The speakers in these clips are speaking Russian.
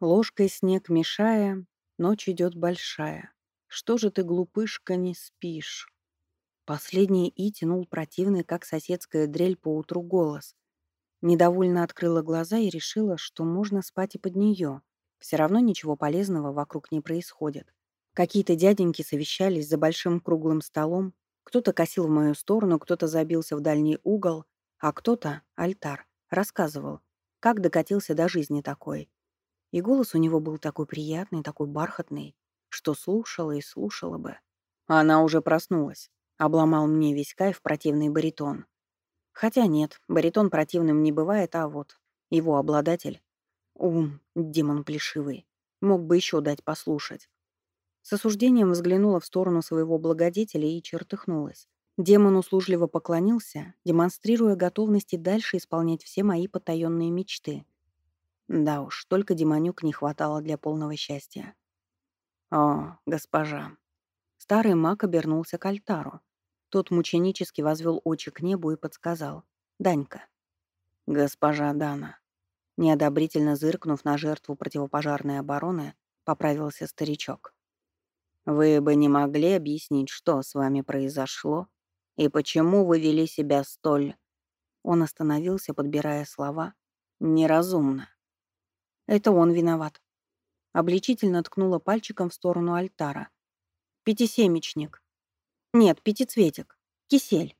Ложкой снег мешая, ночь идет большая. Что же ты, глупышка, не спишь? Последний И тянул противный, как соседская дрель по утру голос. Недовольно открыла глаза и решила, что можно спать и под нее. Все равно ничего полезного вокруг не происходит. Какие-то дяденьки совещались за большим круглым столом. Кто-то косил в мою сторону, кто-то забился в дальний угол, а кто-то, альтар, рассказывал, как докатился до жизни такой. И голос у него был такой приятный, такой бархатный, что слушала и слушала бы. Она уже проснулась. Обломал мне весь кайф противный баритон. Хотя нет, баритон противным не бывает, а вот его обладатель. Ум, демон плешивый. Мог бы еще дать послушать. С осуждением взглянула в сторону своего благодетеля и чертыхнулась. Демон услужливо поклонился, демонстрируя готовность и дальше исполнять все мои потаенные мечты. Да уж, только демонюк не хватало для полного счастья. «О, госпожа!» Старый маг обернулся к альтару. Тот мученически возвел очи к небу и подсказал. «Данька». «Госпожа Дана». Неодобрительно зыркнув на жертву противопожарной обороны, поправился старичок. «Вы бы не могли объяснить, что с вами произошло и почему вы вели себя столь...» Он остановился, подбирая слова. «Неразумно». «Это он виноват». Обличительно ткнула пальчиком в сторону альтара. «Пятисемечник. Нет, пятицветик. Кисель».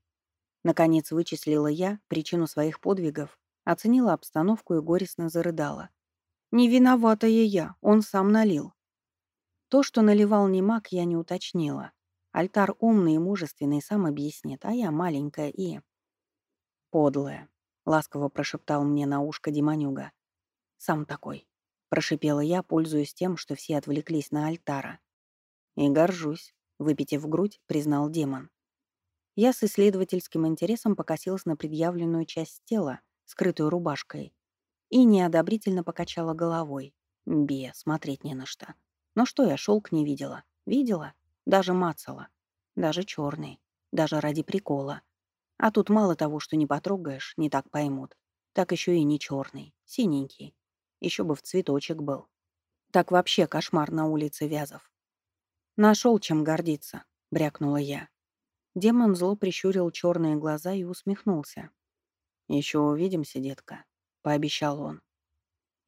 Наконец вычислила я причину своих подвигов, оценила обстановку и горестно зарыдала. «Не виноватая я, он сам налил». То, что наливал не маг, я не уточнила. Альтар умный и мужественный сам объяснит, а я маленькая и... «Подлая», — ласково прошептал мне на ушко Демонюга. «Сам такой», — прошипела я, пользуясь тем, что все отвлеклись на Альтара. «И горжусь», — выпитив грудь, признал демон. Я с исследовательским интересом покосилась на предъявленную часть тела, скрытую рубашкой, и неодобрительно покачала головой. Бе, смотреть не на что. Но что я шелк не видела? Видела? Даже мацала. Даже черный. Даже ради прикола. А тут мало того, что не потрогаешь, не так поймут. Так еще и не черный, синенький. Еще бы в цветочек был. Так вообще кошмар на улице Вязов. Нашел чем гордиться, брякнула я. Демон зло прищурил черные глаза и усмехнулся. Еще увидимся, детка, пообещал он.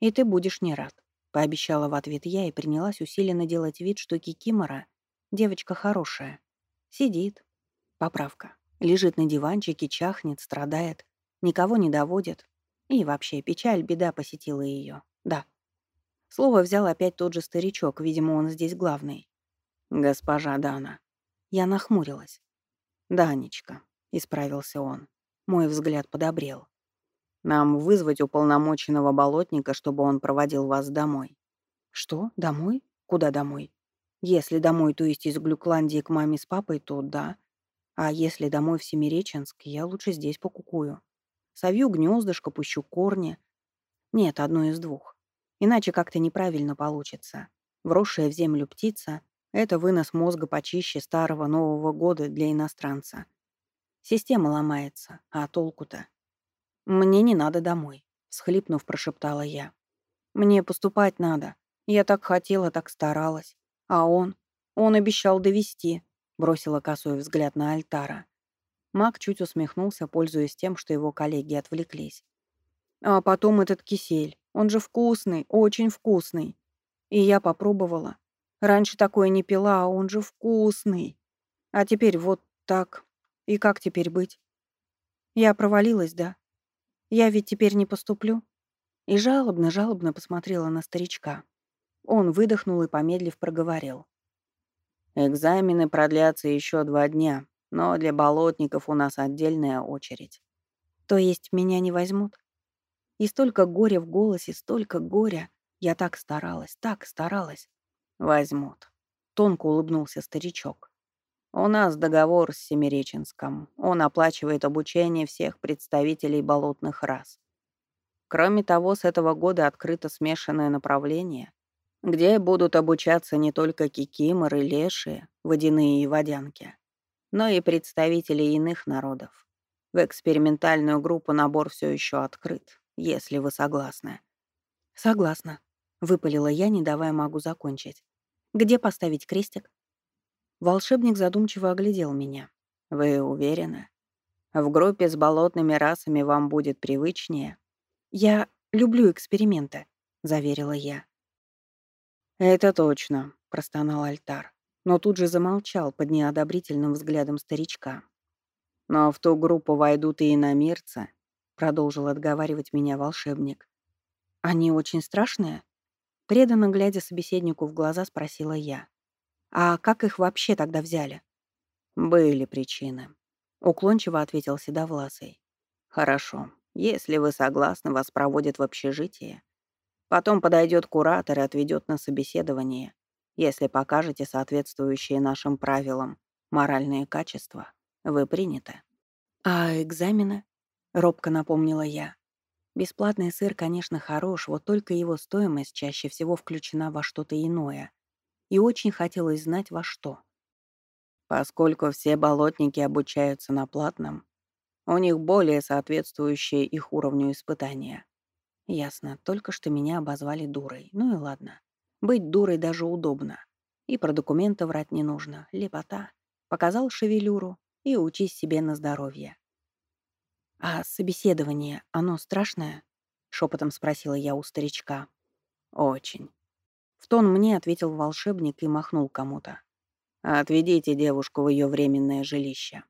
И ты будешь не рад. Пообещала в ответ я и принялась усиленно делать вид, что Кикимора — девочка хорошая. Сидит. Поправка. Лежит на диванчике, чахнет, страдает, никого не доводит. И вообще, печаль, беда посетила ее. Да. Слово взял опять тот же старичок, видимо, он здесь главный. «Госпожа Дана». Я нахмурилась. «Данечка», — исправился он. Мой взгляд подобрел. Нам вызвать уполномоченного болотника, чтобы он проводил вас домой». «Что? Домой? Куда домой?» «Если домой, то есть из Глюкландии к маме с папой, то да. А если домой в Семиреченск, я лучше здесь покукую. Совью гнездышко, пущу корни. Нет, одно из двух. Иначе как-то неправильно получится. Вросшая в землю птица — это вынос мозга почище старого Нового года для иностранца. Система ломается, а толку-то? «Мне не надо домой», — схлипнув, прошептала я. «Мне поступать надо. Я так хотела, так старалась. А он? Он обещал довести», — бросила косой взгляд на Альтара. Мак чуть усмехнулся, пользуясь тем, что его коллеги отвлеклись. «А потом этот кисель. Он же вкусный, очень вкусный. И я попробовала. Раньше такое не пила, а он же вкусный. А теперь вот так. И как теперь быть? Я провалилась, да? Я ведь теперь не поступлю. И жалобно-жалобно посмотрела на старичка. Он выдохнул и, помедлив, проговорил. «Экзамены продлятся еще два дня, но для болотников у нас отдельная очередь. То есть меня не возьмут? И столько горя в голосе, столько горя. Я так старалась, так старалась. Возьмут. Тонко улыбнулся старичок. У нас договор с Семиреченском. Он оплачивает обучение всех представителей болотных рас. Кроме того, с этого года открыто смешанное направление, где будут обучаться не только кикиморы, лешие, водяные и водянки, но и представители иных народов. В экспериментальную группу набор все еще открыт, если вы согласны. Согласна. Выпалила я, не давая магу закончить. Где поставить крестик? Волшебник задумчиво оглядел меня. Вы уверены? В группе с болотными расами вам будет привычнее. Я люблю эксперименты, заверила я. Это точно, простонал Альтар, но тут же замолчал под неодобрительным взглядом старичка. Но в ту группу войдут и иномирцы, продолжил отговаривать меня волшебник. Они очень страшные? Преданно глядя собеседнику в глаза, спросила я. «А как их вообще тогда взяли?» «Были причины», — уклончиво ответил Седовласый. «Хорошо. Если вы согласны, вас проводят в общежитие. Потом подойдет куратор и отведет на собеседование, если покажете соответствующие нашим правилам моральные качества. Вы приняты». «А экзамены?» — робко напомнила я. Бесплатный сыр, конечно, хорош, вот только его стоимость чаще всего включена во что-то иное. И очень хотелось знать, во что. Поскольку все болотники обучаются на платном, у них более соответствующие их уровню испытания. Ясно, только что меня обозвали дурой. Ну и ладно. Быть дурой даже удобно. И про документы врать не нужно. Лепота. Показал шевелюру и учись себе на здоровье. «А собеседование, оно страшное?» — шепотом спросила я у старичка. «Очень». В тон мне ответил волшебник и махнул кому-то. «Отведите девушку в ее временное жилище».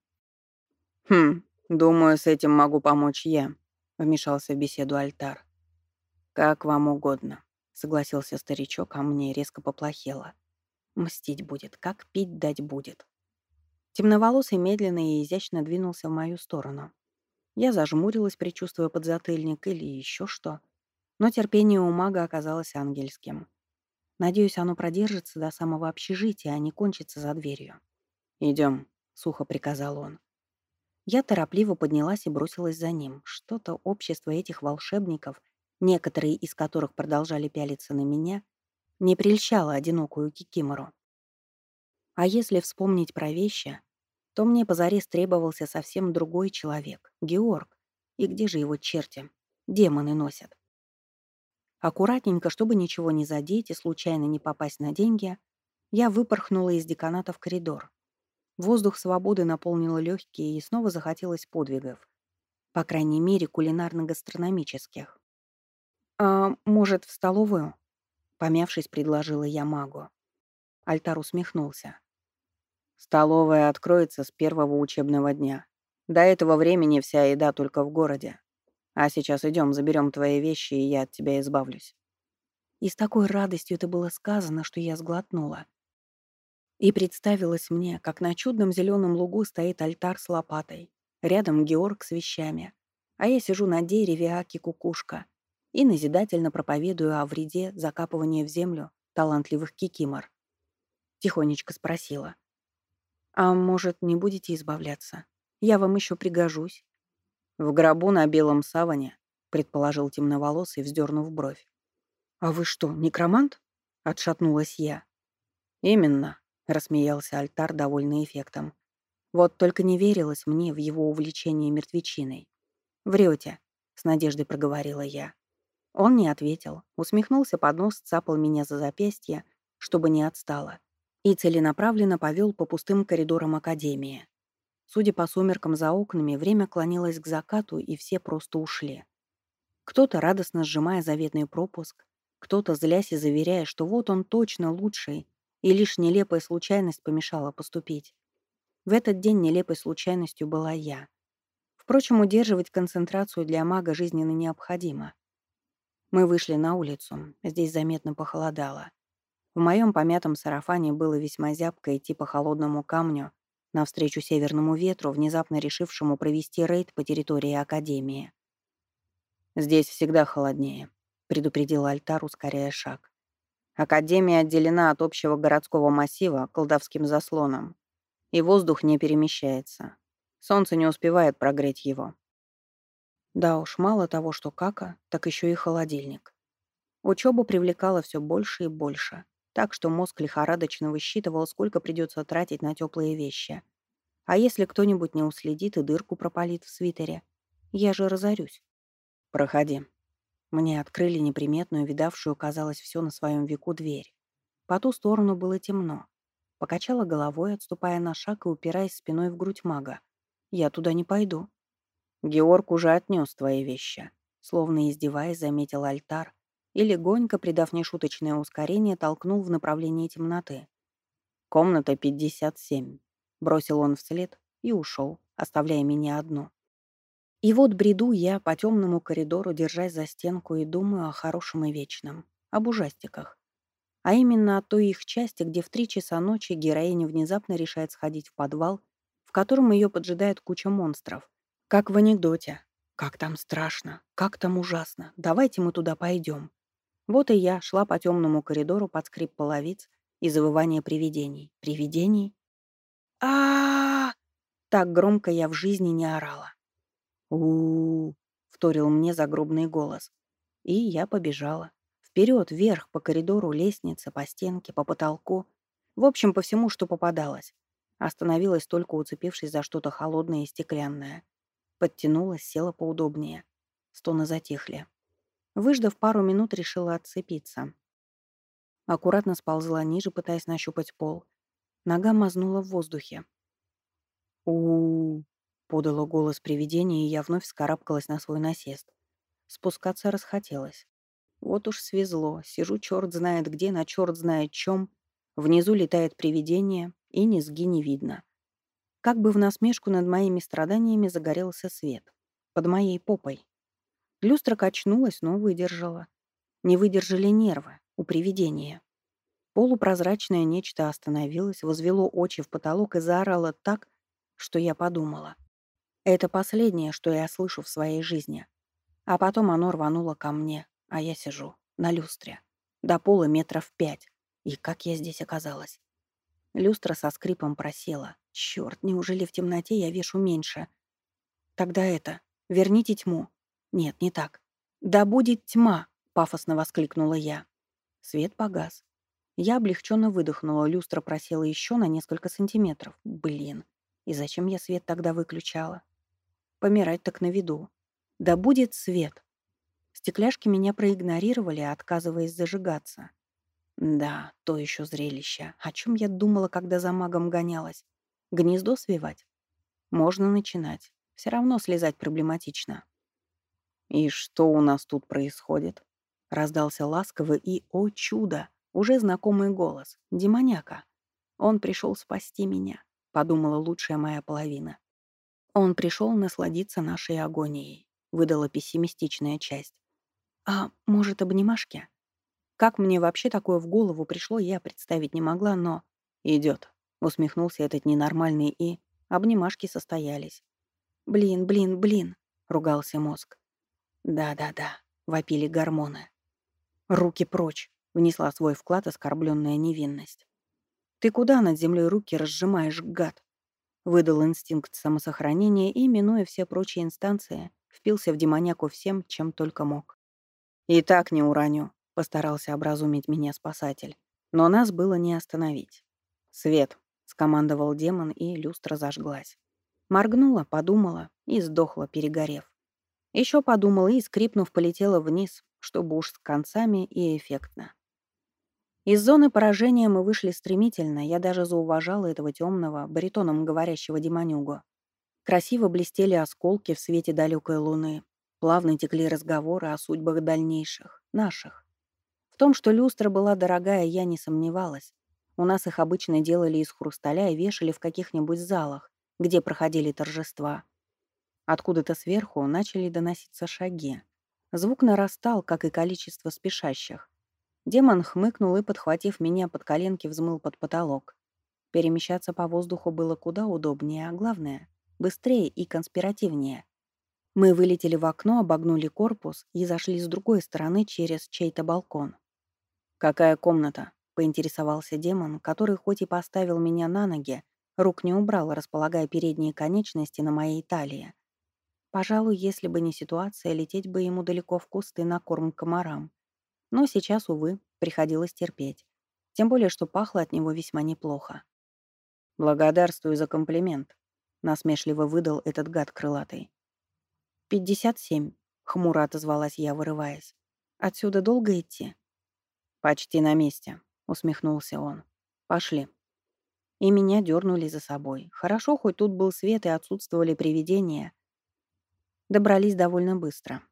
«Хм, думаю, с этим могу помочь я», — вмешался в беседу Альтар. «Как вам угодно», — согласился старичок, а мне резко поплохело. «Мстить будет, как пить дать будет». Темноволосый медленно и изящно двинулся в мою сторону. Я зажмурилась, предчувствуя подзатыльник или еще что. Но терпение у мага оказалось ангельским. Надеюсь, оно продержится до самого общежития, а не кончится за дверью. Идем, сухо приказал он. Я торопливо поднялась и бросилась за ним. Что-то общество этих волшебников, некоторые из которых продолжали пялиться на меня, не прельщало одинокую Кикимору. А если вспомнить про вещи, то мне позарез требовался совсем другой человек — Георг. И где же его черти? Демоны носят. Аккуратненько, чтобы ничего не задеть и случайно не попасть на деньги, я выпорхнула из деканата в коридор. Воздух свободы наполнил легкие, и снова захотелось подвигов. По крайней мере, кулинарно-гастрономических. «А может, в столовую?» Помявшись, предложила я магу. Альтар усмехнулся. Столовая откроется с первого учебного дня. До этого времени вся еда только в городе. А сейчас идем, заберем твои вещи, и я от тебя избавлюсь». И с такой радостью это было сказано, что я сглотнула. И представилось мне, как на чудном зеленом лугу стоит альтар с лопатой, рядом Георг с вещами, а я сижу на дереве аки-кукушка и назидательно проповедую о вреде закапывания в землю талантливых кикимор. Тихонечко спросила. «А может, не будете избавляться? Я вам еще пригожусь». «В гробу на белом саване», — предположил темноволосый, вздернув бровь. «А вы что, некромант?» — отшатнулась я. «Именно», — рассмеялся Альтар, довольный эффектом. «Вот только не верилось мне в его увлечение мертвечиной». «Врете», — с надеждой проговорила я. Он не ответил, усмехнулся под нос, цапал меня за запястье, чтобы не отстала и целенаправленно повел по пустым коридорам Академии. Судя по сумеркам за окнами, время клонилось к закату, и все просто ушли. Кто-то радостно сжимая заветный пропуск, кто-то злясь и заверяя, что вот он точно лучший, и лишь нелепая случайность помешала поступить. В этот день нелепой случайностью была я. Впрочем, удерживать концентрацию для мага жизненно необходимо. Мы вышли на улицу, здесь заметно похолодало. В моем помятом сарафане было весьма зябко идти по холодному камню навстречу северному ветру, внезапно решившему провести рейд по территории Академии. «Здесь всегда холоднее», — предупредил Альтар, ускоряя шаг. «Академия отделена от общего городского массива колдовским заслоном, и воздух не перемещается. Солнце не успевает прогреть его». Да уж, мало того, что кака, так еще и холодильник. Учеба привлекала все больше и больше так что мозг лихорадочно высчитывал, сколько придется тратить на теплые вещи. А если кто-нибудь не уследит и дырку пропалит в свитере? Я же разорюсь. «Проходи». Мне открыли неприметную, видавшую, казалось, все на своем веку дверь. По ту сторону было темно. Покачала головой, отступая на шаг и упираясь спиной в грудь мага. «Я туда не пойду». «Георг уже отнес твои вещи», словно издеваясь, заметил альтар и, легонько, придав нешуточное ускорение, толкнул в направлении темноты. «Комната 57», — бросил он вслед и ушел, оставляя меня одну. И вот бреду я по темному коридору, держась за стенку, и думаю о хорошем и вечном, об ужастиках. А именно о той их части, где в три часа ночи героиня внезапно решает сходить в подвал, в котором ее поджидает куча монстров. Как в анекдоте. «Как там страшно, как там ужасно, давайте мы туда пойдем». Вот и я шла по темному коридору под скрип половиц и завывание привидений. Привидений? а Так громко я в жизни не орала у вторил мне загробный голос. И я побежала. Вперед, вверх, по коридору, лестнице, по стенке, по потолку. В общем, по всему, что попадалось. Остановилась только уцепившись за что-то холодное и стеклянное. Подтянулась, села поудобнее. Стоны затихли. Выждав пару минут, решила отцепиться. Аккуратно сползла ниже, пытаясь нащупать пол. Нога мазнула в воздухе. у, -у Подало голос привидения, и я вновь скарабкалась на свой насест. Спускаться расхотелось. Вот уж свезло. Сижу черт знает где, на черт знает чем. Внизу летает привидение, и низги не видно. Как бы в насмешку над моими страданиями загорелся свет. Под моей попой. Люстра качнулась, но выдержала. Не выдержали нервы у привидения. Полупрозрачное нечто остановилось, возвело очи в потолок и заорало так, что я подумала. Это последнее, что я слышу в своей жизни. А потом оно рвануло ко мне, а я сижу на люстре. До пола метров пять. И как я здесь оказалась? Люстра со скрипом просела. Черт, неужели в темноте я вешу меньше? Тогда это, верните тьму. Нет, не так. Да будет тьма, пафосно воскликнула я. Свет погас. Я облегченно выдохнула, люстра просела еще на несколько сантиметров. Блин, и зачем я свет тогда выключала? Помирать так на виду. Да будет свет. Стекляшки меня проигнорировали, отказываясь зажигаться. Да, то еще зрелище. О чем я думала, когда за магом гонялась? Гнездо свивать? Можно начинать. Все равно слезать проблематично. «И что у нас тут происходит?» Раздался ласковый и, о чудо, уже знакомый голос. Демоняка. Он пришел спасти меня, подумала лучшая моя половина. Он пришел насладиться нашей агонией, выдала пессимистичная часть. А может, обнимашки? Как мне вообще такое в голову пришло, я представить не могла, но... Идет, усмехнулся этот ненормальный и... Обнимашки состоялись. «Блин, блин, блин», — ругался мозг. «Да-да-да», — вопили гормоны. «Руки прочь», — внесла свой вклад оскорбленная невинность. «Ты куда над землей руки разжимаешь, гад?» Выдал инстинкт самосохранения и, минуя все прочие инстанции, впился в демоняку всем, чем только мог. «И так не уроню», — постарался образумить меня спасатель. Но нас было не остановить. «Свет», — скомандовал демон, и люстра зажглась. Моргнула, подумала и сдохла, перегорев. Еще подумала и, скрипнув, полетела вниз, чтобы уж с концами и эффектно. Из зоны поражения мы вышли стремительно, я даже зауважала этого темного, баритоном говорящего демонюгу. Красиво блестели осколки в свете далекой луны. Плавно текли разговоры о судьбах дальнейших, наших. Том, что люстра была дорогая, я не сомневалась. У нас их обычно делали из хрусталя и вешали в каких-нибудь залах, где проходили торжества. Откуда-то сверху начали доноситься шаги. Звук нарастал, как и количество спешащих. Демон хмыкнул и, подхватив меня под коленки, взмыл под потолок. Перемещаться по воздуху было куда удобнее, а главное — быстрее и конспиративнее. Мы вылетели в окно, обогнули корпус и зашли с другой стороны через чей-то балкон. «Какая комната?» — поинтересовался демон, который хоть и поставил меня на ноги, рук не убрал, располагая передние конечности на моей талии. Пожалуй, если бы не ситуация, лететь бы ему далеко в кусты на корм комарам. Но сейчас, увы, приходилось терпеть. Тем более, что пахло от него весьма неплохо. «Благодарствую за комплимент», — насмешливо выдал этот гад крылатый. «Пятьдесят семь», — хмуро отозвалась я, вырываясь. Отсюда долго идти?» «Почти на месте», — усмехнулся он. «Пошли». И меня дернули за собой. Хорошо, хоть тут был свет и отсутствовали привидения. Добрались довольно быстро.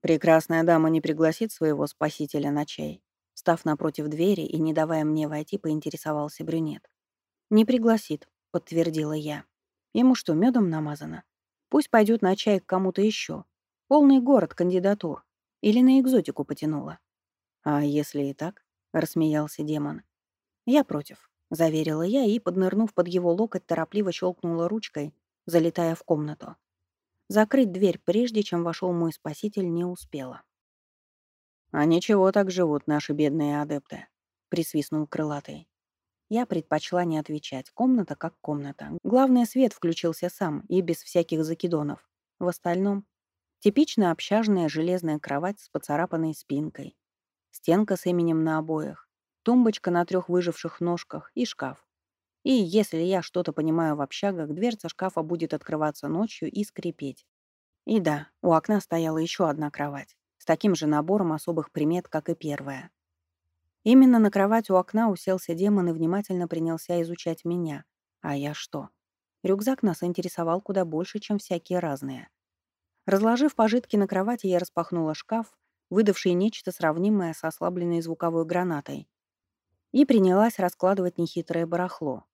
Прекрасная дама не пригласит своего спасителя на чай. Став напротив двери и не давая мне войти, поинтересовался брюнет. «Не пригласит», — подтвердила я. «Ему что, медом намазано? Пусть пойдет на чай к кому-то еще. Полный город кандидатур. Или на экзотику потянула». «А если и так?» — рассмеялся демон. «Я против», — заверила я и, поднырнув под его локоть, торопливо щелкнула ручкой, залетая в комнату. Закрыть дверь, прежде чем вошел мой спаситель, не успела. «А ничего так живут наши бедные адепты», — присвистнул крылатый. Я предпочла не отвечать. Комната как комната. Главное, свет включился сам и без всяких закидонов. В остальном — типичная общажная железная кровать с поцарапанной спинкой, стенка с именем на обоях, тумбочка на трех выживших ножках и шкаф. И если я что-то понимаю в общагах, дверца шкафа будет открываться ночью и скрипеть. И да, у окна стояла еще одна кровать с таким же набором особых примет, как и первая. Именно на кровать у окна уселся демон и внимательно принялся изучать меня. А я что? Рюкзак нас интересовал куда больше, чем всякие разные. Разложив пожитки на кровати, я распахнула шкаф, выдавший нечто сравнимое с ослабленной звуковой гранатой, и принялась раскладывать нехитрое барахло.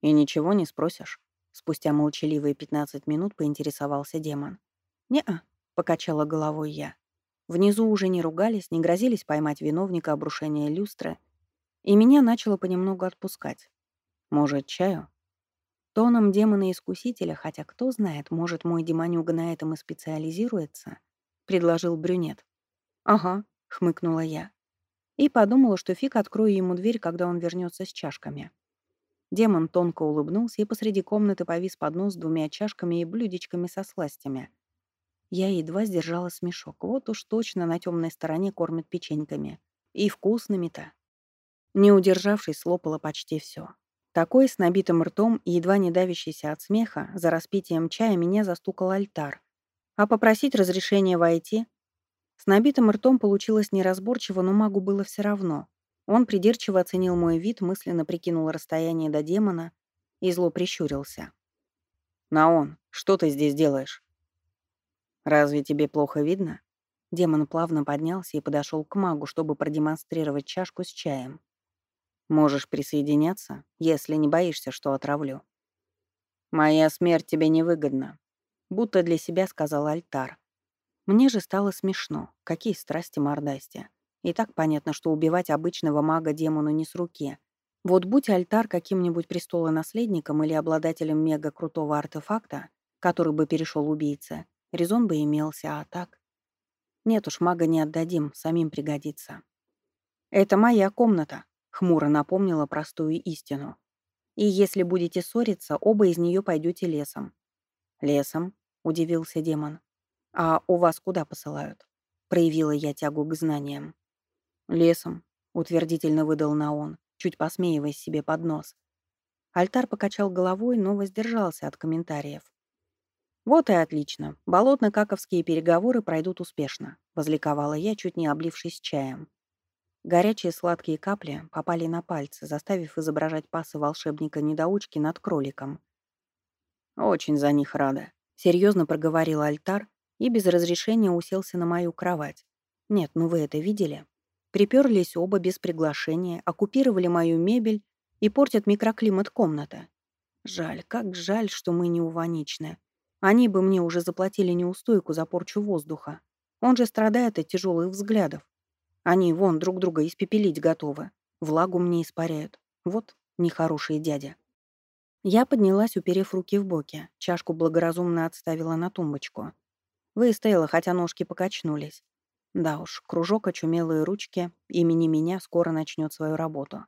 «И ничего не спросишь?» Спустя молчаливые 15 минут поинтересовался демон. «Не-а», — покачала головой я. Внизу уже не ругались, не грозились поймать виновника обрушения люстры, и меня начало понемногу отпускать. Может, чаю? Тоном демона-искусителя, хотя кто знает, может, мой демонюга на этом и специализируется, предложил брюнет. «Ага», — хмыкнула я. И подумала, что фиг открою ему дверь, когда он вернется с чашками. Демон тонко улыбнулся, и посреди комнаты повис поднос с двумя чашками и блюдечками со сластями. Я едва сдержала смешок. Вот уж точно на темной стороне кормят печеньками. И вкусными-то. Не удержавшись, слопала почти все. Такой, с набитым ртом и едва не давящийся от смеха, за распитием чая меня застукал альтар. А попросить разрешения войти? С набитым ртом получилось неразборчиво, но магу было все равно. Он придирчиво оценил мой вид, мысленно прикинул расстояние до демона и зло прищурился. «Наон, что ты здесь делаешь?» «Разве тебе плохо видно?» Демон плавно поднялся и подошел к магу, чтобы продемонстрировать чашку с чаем. «Можешь присоединяться, если не боишься, что отравлю». «Моя смерть тебе невыгодна», — будто для себя сказал Альтар. Мне же стало смешно. Какие страсти мордасти. И так понятно, что убивать обычного мага демону не с руки. Вот будь Альтар каким-нибудь престолонаследником или обладателем мега-крутого артефакта, который бы перешел убийце, Резон бы имелся, а так... Нет уж, мага не отдадим, самим пригодится. «Это моя комната», — хмуро напомнила простую истину. «И если будете ссориться, оба из нее пойдете лесом». «Лесом?» — удивился демон. «А у вас куда посылают?» Проявила я тягу к знаниям. «Лесом», — утвердительно выдал Наон, чуть посмеиваясь себе под нос. Альтар покачал головой, но воздержался от комментариев. «Вот и отлично. Болотно-каковские переговоры пройдут успешно», — возликовала я, чуть не облившись чаем. Горячие сладкие капли попали на пальцы, заставив изображать пасы волшебника-недоучки над кроликом. «Очень за них рада», — серьезно проговорил альтар и без разрешения уселся на мою кровать. «Нет, ну вы это видели?» Приперлись оба без приглашения, оккупировали мою мебель и портят микроклимат комнаты. Жаль, как жаль, что мы не уваничны. Они бы мне уже заплатили неустойку за порчу воздуха. Он же страдает от тяжелых взглядов. Они вон друг друга испепелить готовы. Влагу мне испаряют. Вот нехорошие дядя. Я поднялась, уперев руки в боки. Чашку благоразумно отставила на тумбочку. Выстояла, хотя ножки покачнулись. Да уж, кружок очумелые ручки имени меня скоро начнет свою работу.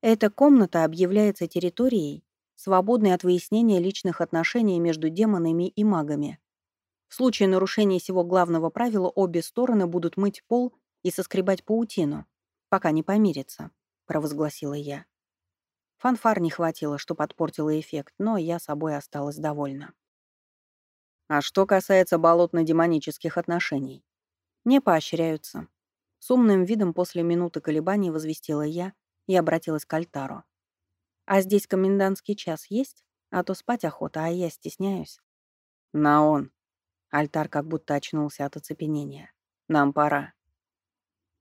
Эта комната объявляется территорией, свободный от выяснения личных отношений между демонами и магами. В случае нарушения сего главного правила обе стороны будут мыть пол и соскребать паутину, пока не помирятся, провозгласила я. Фанфар не хватило, что подпортило эффект, но я собой осталась довольна. А что касается болотно-демонических отношений, Не поощряются. С умным видом после минуты колебаний возвестила я и обратилась к Альтару. «А здесь комендантский час есть? А то спать охота, а я стесняюсь». «На он». Альтар как будто очнулся от оцепенения. «Нам пора».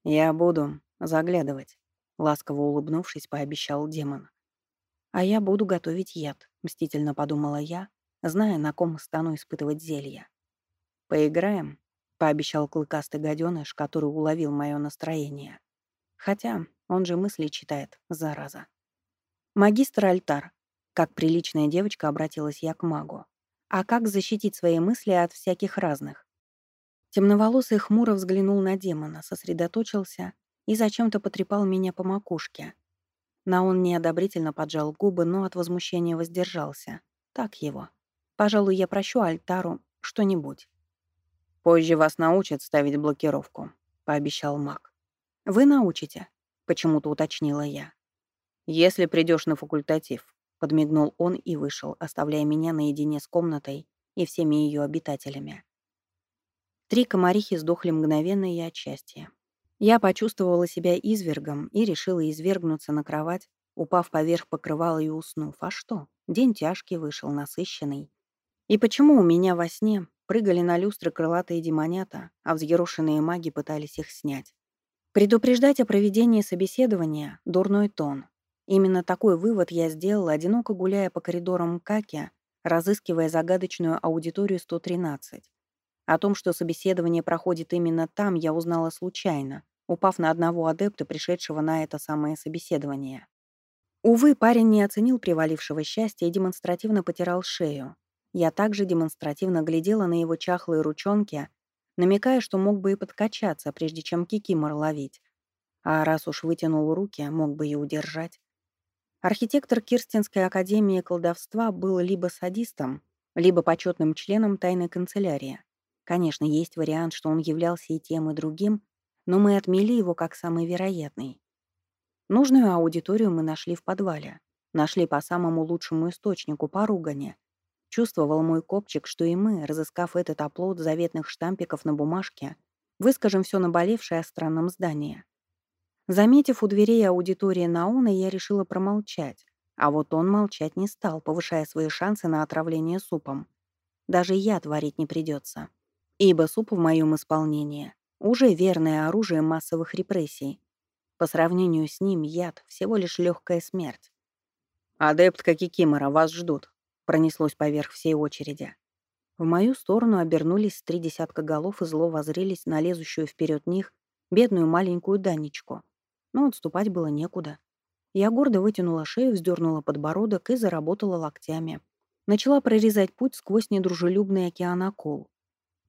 «Я буду заглядывать», — ласково улыбнувшись, пообещал демон. «А я буду готовить яд», — мстительно подумала я, зная, на ком стану испытывать зелье. «Поиграем?» пообещал клыкастый гаденыш, который уловил мое настроение. Хотя он же мысли читает, зараза. «Магистр Альтар», как приличная девочка обратилась я к магу. «А как защитить свои мысли от всяких разных?» Темноволосый хмуро взглянул на демона, сосредоточился и зачем-то потрепал меня по макушке. На он неодобрительно поджал губы, но от возмущения воздержался. Так его. Пожалуй, я прощу Альтару что-нибудь. «Позже вас научат ставить блокировку», — пообещал маг. «Вы научите?» — почему-то уточнила я. «Если придешь на факультатив», — подмигнул он и вышел, оставляя меня наедине с комнатой и всеми ее обитателями. Три комарихи сдохли мгновенно и от счастья. Я почувствовала себя извергом и решила извергнуться на кровать, упав поверх покрывала и уснув. А что? День тяжкий вышел, насыщенный. И почему у меня во сне Прыгали на люстры крылатые демонята, а взъерошенные маги пытались их снять. Предупреждать о проведении собеседования — дурной тон. Именно такой вывод я сделала, одиноко гуляя по коридорам Каки, разыскивая загадочную аудиторию 113. О том, что собеседование проходит именно там, я узнала случайно, упав на одного адепта, пришедшего на это самое собеседование. Увы, парень не оценил привалившего счастья и демонстративно потирал шею, я также демонстративно глядела на его чахлые ручонки, намекая, что мог бы и подкачаться, прежде чем кикимор ловить. А раз уж вытянул руки, мог бы и удержать. Архитектор Кирстинской академии колдовства был либо садистом, либо почетным членом тайной канцелярии. Конечно, есть вариант, что он являлся и тем, и другим, но мы отмели его как самый вероятный. Нужную аудиторию мы нашли в подвале. Нашли по самому лучшему источнику, по ругане. Чувствовал мой копчик, что и мы, разыскав этот оплот заветных штампиков на бумажке, выскажем все наболевшее о странном здании. Заметив у дверей аудитории Науна, я решила промолчать, а вот он молчать не стал, повышая свои шансы на отравление супом. Даже яд варить не придется, ибо суп в моем исполнении уже верное оружие массовых репрессий. По сравнению с ним яд — всего лишь легкая смерть. «Адептка Кикимора, вас ждут», пронеслось поверх всей очереди. В мою сторону обернулись три десятка голов и зло возрелись на лезущую вперед них бедную маленькую Данечку. Но отступать было некуда. Я гордо вытянула шею, вздернула подбородок и заработала локтями. Начала прорезать путь сквозь недружелюбный океан акул.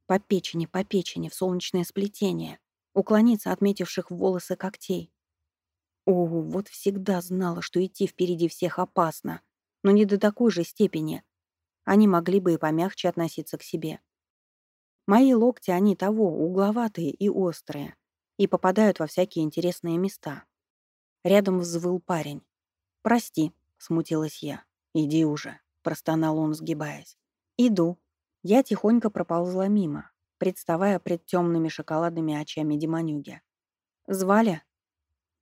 По печени, по печени, в солнечное сплетение. Уклониться отметивших в волосы когтей. О, вот всегда знала, что идти впереди всех опасно но не до такой же степени. Они могли бы и помягче относиться к себе. Мои локти, они того, угловатые и острые, и попадают во всякие интересные места. Рядом взвыл парень. «Прости», — смутилась я. «Иди уже», — простонал он, сгибаясь. «Иду». Я тихонько проползла мимо, представая пред темными шоколадными очами демонюги. «Звали?»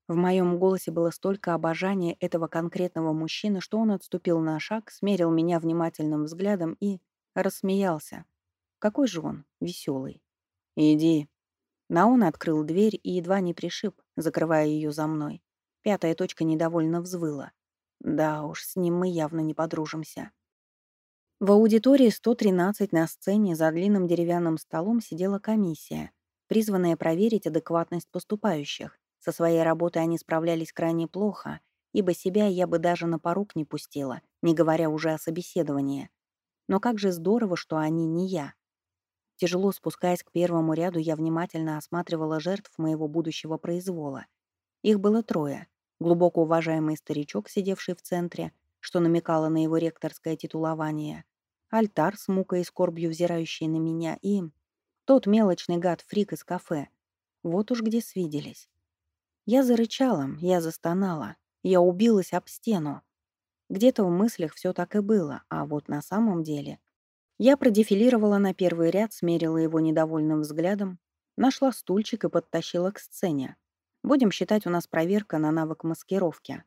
В моем голосе было столько обожания этого конкретного мужчины, что он отступил на шаг, смерил меня внимательным взглядом и рассмеялся. Какой же он веселый. «Иди». Наун открыл дверь и едва не пришиб, закрывая ее за мной. Пятая точка недовольно взвыла. Да уж, с ним мы явно не подружимся. В аудитории 113 на сцене за длинным деревянным столом сидела комиссия, призванная проверить адекватность поступающих. Со своей работой они справлялись крайне плохо, ибо себя я бы даже на порук не пустила, не говоря уже о собеседовании. Но как же здорово, что они не я. Тяжело спускаясь к первому ряду, я внимательно осматривала жертв моего будущего произвола. Их было трое. Глубоко уважаемый старичок, сидевший в центре, что намекало на его ректорское титулование, альтар с мукой и скорбью взирающий на меня и... Тот мелочный гад-фрик из кафе. Вот уж где свиделись. Я зарычала, я застонала, я убилась об стену. Где-то в мыслях все так и было, а вот на самом деле... Я продефилировала на первый ряд, смерила его недовольным взглядом, Нашла стульчик и подтащила к сцене. Будем считать, у нас проверка на навык маскировки.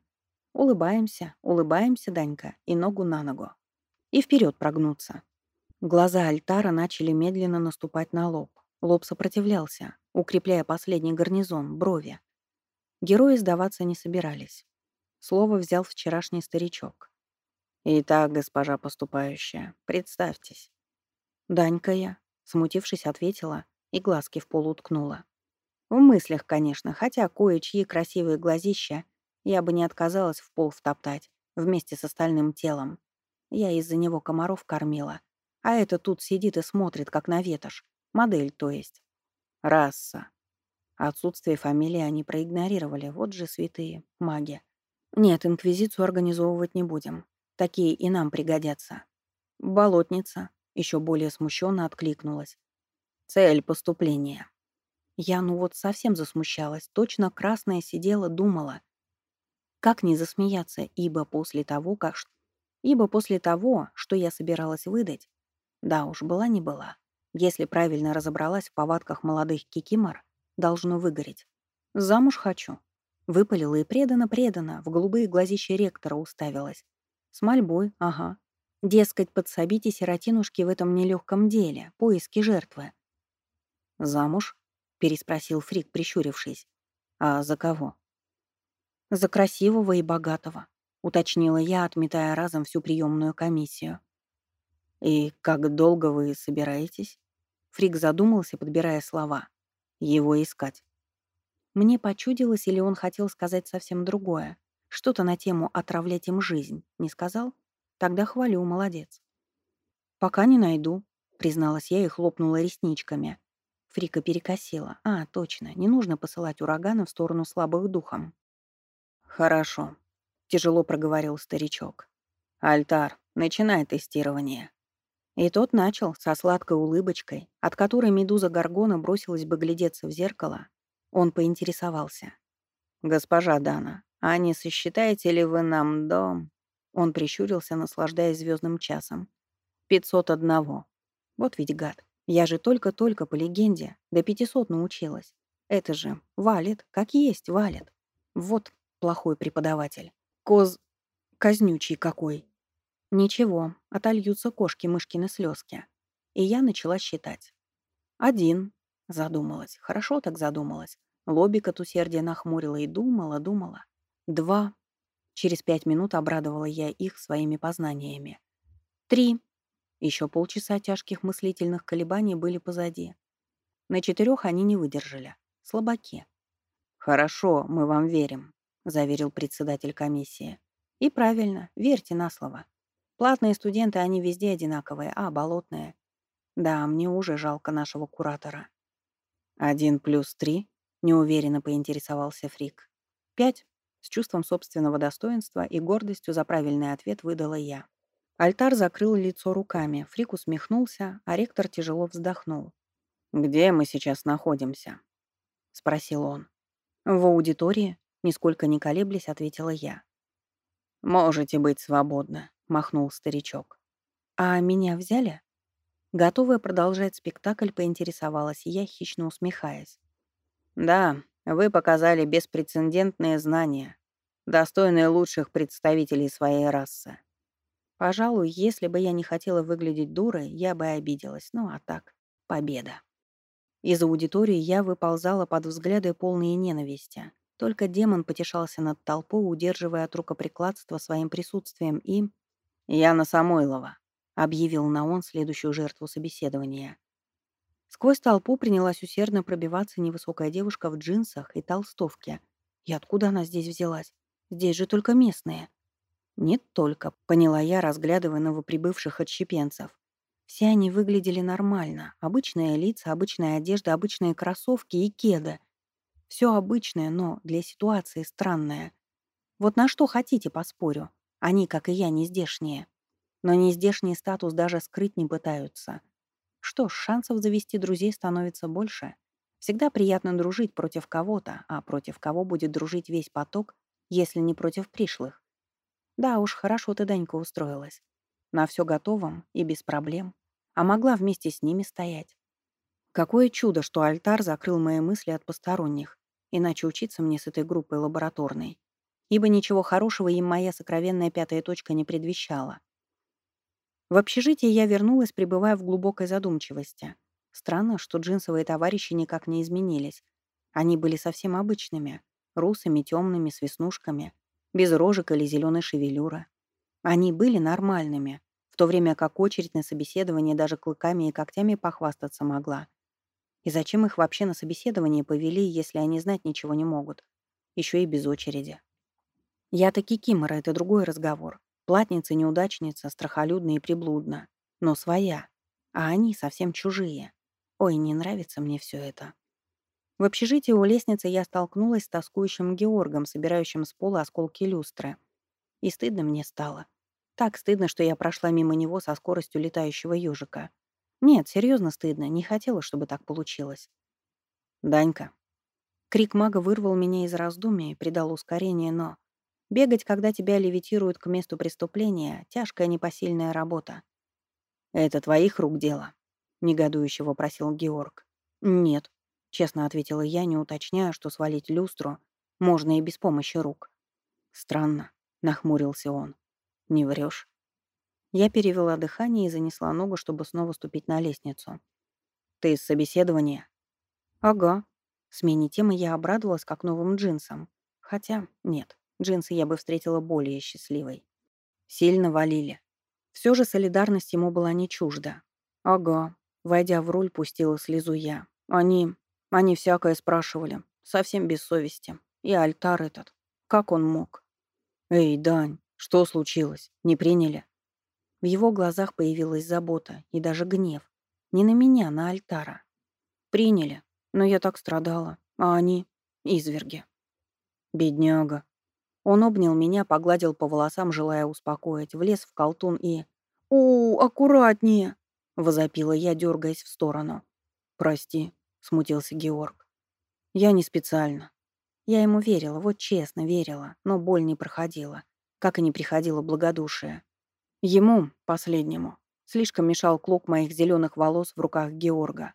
Улыбаемся, улыбаемся, Данька, и ногу на ногу. И вперед прогнуться. Глаза Альтара начали медленно наступать на лоб. Лоб сопротивлялся, укрепляя последний гарнизон, брови. Герои сдаваться не собирались. Слово взял вчерашний старичок. «Итак, госпожа поступающая, представьтесь». «Данька я», — смутившись, ответила и глазки в пол уткнула. В мыслях, конечно, хотя кое-чьи красивые глазища я бы не отказалась в пол втоптать вместе с остальным телом. Я из-за него комаров кормила. А это тут сидит и смотрит, как на ветошь. Модель, то есть. Раса. Отсутствие фамилии они проигнорировали. Вот же святые маги. Нет, инквизицию организовывать не будем. Такие и нам пригодятся. Болотница. Еще более смущенно откликнулась. Цель поступления. Я ну вот совсем засмущалась. Точно красная сидела, думала. Как не засмеяться, ибо после того, как... Ибо после того, что я собиралась выдать, да уж, была не была. Если правильно разобралась в повадках молодых кикимор, должно выгореть. Замуж хочу. Выпалила и предана-предана, в голубые глазища ректора уставилась. С мольбой, ага. Дескать, подсобите сиротинушке в этом нелегком деле, поиски жертвы. «Замуж?» — переспросил Фрик, прищурившись. «А за кого?» «За красивого и богатого», — уточнила я, отметая разом всю приемную комиссию. «И как долго вы собираетесь?» Фрик задумался, подбирая слова. «Его искать». Мне почудилось, или он хотел сказать совсем другое. Что-то на тему «отравлять им жизнь». Не сказал? Тогда хвалю, молодец. «Пока не найду», — призналась я и хлопнула ресничками. Фрика перекосила. «А, точно, не нужно посылать ураганы в сторону слабых духом». «Хорошо», — тяжело проговорил старичок. «Альтар, начинай тестирование». И тот начал со сладкой улыбочкой, от которой медуза Гаргона бросилась бы глядеться в зеркало. Он поинтересовался. «Госпожа Дана, а не сосчитаете ли вы нам дом?» Он прищурился, наслаждаясь звездным часом. «Пятьсот одного. Вот ведь гад. Я же только-только по легенде до пятисот научилась. Это же валит, как есть валит. Вот плохой преподаватель. Коз... казнючий какой. Ничего, отольются кошки-мышкины слезки. И я начала считать. Один. Задумалась. Хорошо так задумалась. Лобик от усердия нахмурила и думала, думала. Два. Через пять минут обрадовала я их своими познаниями. Три. Еще полчаса тяжких мыслительных колебаний были позади. На четырех они не выдержали. Слабаки. «Хорошо, мы вам верим», — заверил председатель комиссии. «И правильно, верьте на слово. Платные студенты, они везде одинаковые, а болотные. Да, мне уже жалко нашего куратора». «Один плюс три?» — неуверенно поинтересовался Фрик. «Пять». С чувством собственного достоинства и гордостью за правильный ответ выдала я. Альтар закрыл лицо руками, Фрик усмехнулся, а ректор тяжело вздохнул. «Где мы сейчас находимся?» — спросил он. «В аудитории», — нисколько не колеблясь, ответила я. «Можете быть свободны», — махнул старичок. «А меня взяли?» Готовая продолжать спектакль, поинтересовалась я, хищно усмехаясь. «Да, вы показали беспрецедентные знания, достойные лучших представителей своей расы. Пожалуй, если бы я не хотела выглядеть дурой, я бы обиделась. Ну а так, победа. Из аудитории я выползала под взгляды полные ненависти. Только демон потешался над толпой, удерживая от рукоприкладства своим присутствием и... «Яна Самойлова», — объявил на он следующую жертву собеседования. Сквозь толпу принялась усердно пробиваться невысокая девушка в джинсах и толстовке. И откуда она здесь взялась? Здесь же только местные. «Не только», — поняла я, разглядывая новоприбывших отщепенцев. Все они выглядели нормально. Обычные лица, обычная одежда, обычные кроссовки и кеды. Все обычное, но для ситуации странное. Вот на что хотите, поспорю. Они, как и я, не здешние. Но нездешний статус даже скрыть не пытаются. Что ж, шансов завести друзей становится больше. Всегда приятно дружить против кого-то, а против кого будет дружить весь поток, если не против пришлых. Да уж, хорошо ты, Данька, устроилась. На все готовом и без проблем. А могла вместе с ними стоять. Какое чудо, что альтар закрыл мои мысли от посторонних, иначе учиться мне с этой группой лабораторной. Ибо ничего хорошего им моя сокровенная пятая точка не предвещала. В общежитие я вернулась, пребывая в глубокой задумчивости. Странно, что джинсовые товарищи никак не изменились. Они были совсем обычными, русыми, темными, с веснушками, без рожек или зеленой шевелюры. Они были нормальными, в то время как очередь на собеседование даже клыками и когтями похвастаться могла. И зачем их вообще на собеседование повели, если они знать ничего не могут? Еще и без очереди. Я-то кикимора, это другой разговор. Платница, неудачница, страхолюдна и приблудна. Но своя. А они совсем чужие. Ой, не нравится мне все это. В общежитии у лестницы я столкнулась с тоскующим Георгом, собирающим с пола осколки люстры. И стыдно мне стало. Так стыдно, что я прошла мимо него со скоростью летающего ежика. Нет, серьезно стыдно, не хотела, чтобы так получилось. «Данька». Крик мага вырвал меня из раздумий, и придал ускорение, но... Бегать, когда тебя левитируют к месту преступления — тяжкая непосильная работа. «Это твоих рук дело?» — негодующе вопросил Георг. «Нет», — честно ответила я, не уточняя, что свалить люстру можно и без помощи рук. «Странно», — нахмурился он. «Не врешь. Я перевела дыхание и занесла ногу, чтобы снова ступить на лестницу. «Ты из собеседования?» «Ага». Смене темы я обрадовалась как новым джинсам. Хотя, нет, джинсы я бы встретила более счастливой. Сильно валили. Все же солидарность ему была не чужда. «Ага». Войдя в роль, пустила слезу я. «Они... они всякое спрашивали. Совсем без совести. И альтар этот. Как он мог?» «Эй, Дань, что случилось? Не приняли?» В его глазах появилась забота и даже гнев. Не на меня, на Альтара. Приняли, но я так страдала, а они — изверги. Бедняга. Он обнял меня, погладил по волосам, желая успокоить, влез в колтун и... «У, аккуратнее!» — возопила я, дергаясь в сторону. «Прости», — смутился Георг. «Я не специально». Я ему верила, вот честно верила, но боль не проходила, как и не приходило благодушие. Ему, последнему, слишком мешал клок моих зеленых волос в руках Георга.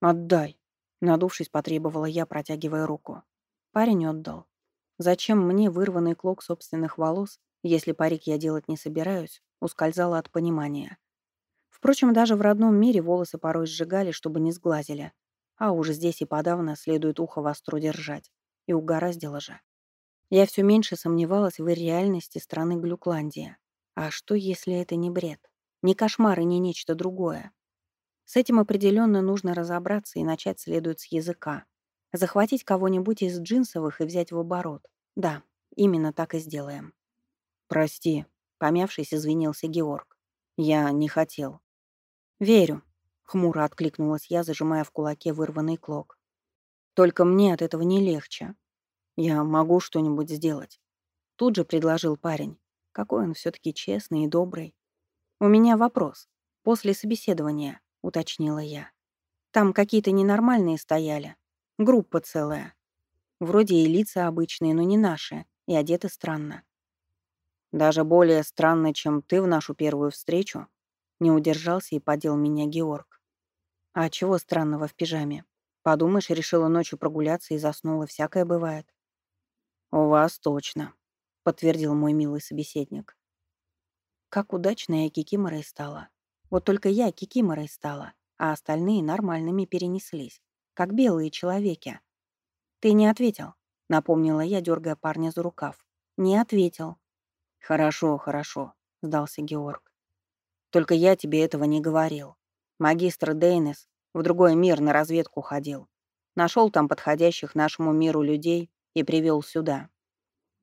«Отдай», — надувшись, потребовала я, протягивая руку. Парень отдал. Зачем мне вырванный клок собственных волос, если парик я делать не собираюсь, ускользала от понимания. Впрочем, даже в родном мире волосы порой сжигали, чтобы не сглазили. А уже здесь и подавно следует ухо востро держать. И угораздило же. Я все меньше сомневалась в реальности страны Глюкландия. А что, если это не бред? Не кошмар и не нечто другое? С этим определенно нужно разобраться и начать следует с языка. Захватить кого-нибудь из джинсовых и взять в оборот. Да, именно так и сделаем. «Прости», — помявшись, извинился Георг. «Я не хотел». «Верю», — хмуро откликнулась я, зажимая в кулаке вырванный клок. «Только мне от этого не легче. Я могу что-нибудь сделать». Тут же предложил парень. Какой он все-таки честный и добрый. «У меня вопрос. После собеседования», — уточнила я. «Там какие-то ненормальные стояли. Группа целая. Вроде и лица обычные, но не наши, и одеты странно». «Даже более странно, чем ты в нашу первую встречу», — не удержался и подел меня Георг. «А чего странного в пижаме? Подумаешь, решила ночью прогуляться и заснула, всякое бывает». «У вас точно», — подтвердил мой милый собеседник. Как удачно я кикиморой стала. Вот только я кикиморой стала, а остальные нормальными перенеслись, как белые человеки. «Ты не ответил», — напомнила я, дергая парня за рукав. «Не ответил». «Хорошо, хорошо», — сдался Георг. «Только я тебе этого не говорил. Магистр Дейнес в другой мир на разведку ходил. Нашел там подходящих нашему миру людей и привел сюда.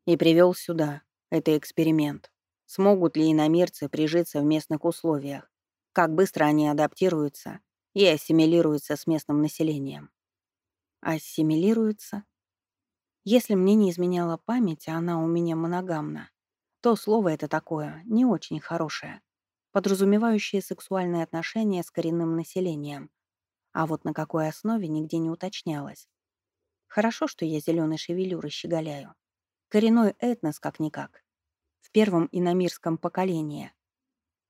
И привел сюда. Это эксперимент. Смогут ли иномирцы прижиться в местных условиях? Как быстро они адаптируются и ассимилируются с местным населением? Ассимилируются? Если мне не изменяла память, а она у меня моногамна, то слово это такое, не очень хорошее, подразумевающее сексуальные отношения с коренным населением. А вот на какой основе нигде не уточнялось. Хорошо, что я зеленой шевелюрой щеголяю. Коренной этнос, как-никак. В первом иномирском поколении.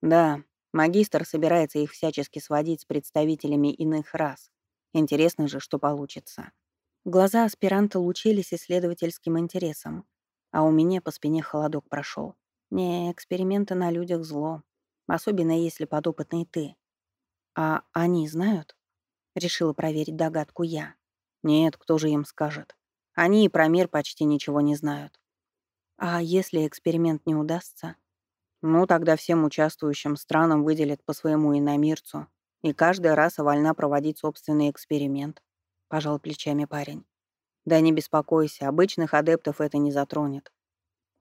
Да, Магистр собирается их всячески сводить с представителями иных рас. Интересно же, что получится. Глаза аспиранта лучились исследовательским интересом, а у меня по спине холодок прошел. Не, эксперименты на людях зло, особенно если подопытный ты. А они знают? Решила проверить догадку я. Нет, кто же им скажет? Они и про мир почти ничего не знают. А если эксперимент не удастся? Ну, тогда всем участвующим странам выделят по своему иномирцу, и каждая раса вольна проводить собственный эксперимент, пожал плечами парень. Да не беспокойся, обычных адептов это не затронет.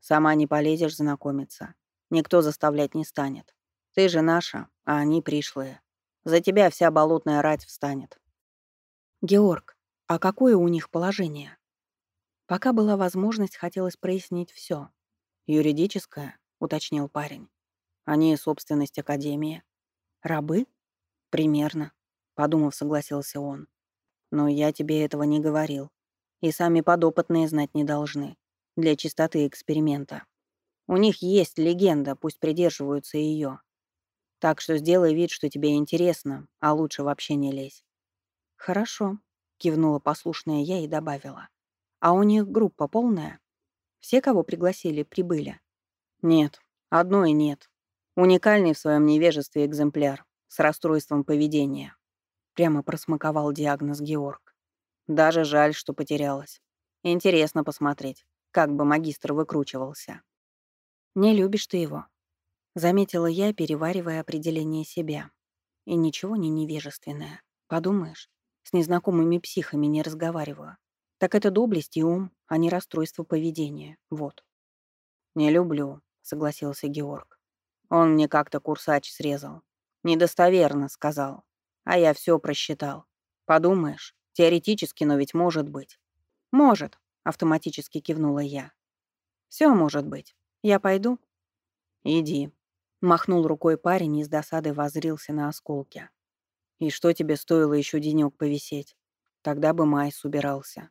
Сама не полезешь знакомиться. Никто заставлять не станет. Ты же наша, а они пришлые. За тебя вся болотная рать встанет. Георг, а какое у них положение? Пока была возможность, хотелось прояснить все. Юридическое, уточнил парень. Они собственность Академии. Рабы? Примерно. Подумав, согласился он. Но я тебе этого не говорил. И сами подопытные знать не должны. Для чистоты эксперимента. У них есть легенда, пусть придерживаются ее. Так что сделай вид, что тебе интересно, а лучше вообще не лезь. Хорошо, кивнула послушная я и добавила. А у них группа полная? Все, кого пригласили, прибыли? Нет, одной нет. Уникальный в своем невежестве экземпляр с расстройством поведения. Прямо просмаковал диагноз Георг. Даже жаль, что потерялась. Интересно посмотреть, как бы магистр выкручивался. Не любишь ты его, Заметила я, переваривая определение себя. И ничего не невежественное. Подумаешь, с незнакомыми психами не разговариваю. Так это доблесть и ум, а не расстройство поведения. Вот. «Не люблю», — согласился Георг. «Он мне как-то курсач срезал. Недостоверно, — сказал. А я все просчитал. Подумаешь, теоретически, но ведь может быть». «Может», — автоматически кивнула я. «Все может быть. Я пойду?» «Иди», Махнул рукой парень и с досадой возрился на осколки. «И что тебе стоило еще денек повисеть? Тогда бы Майс убирался».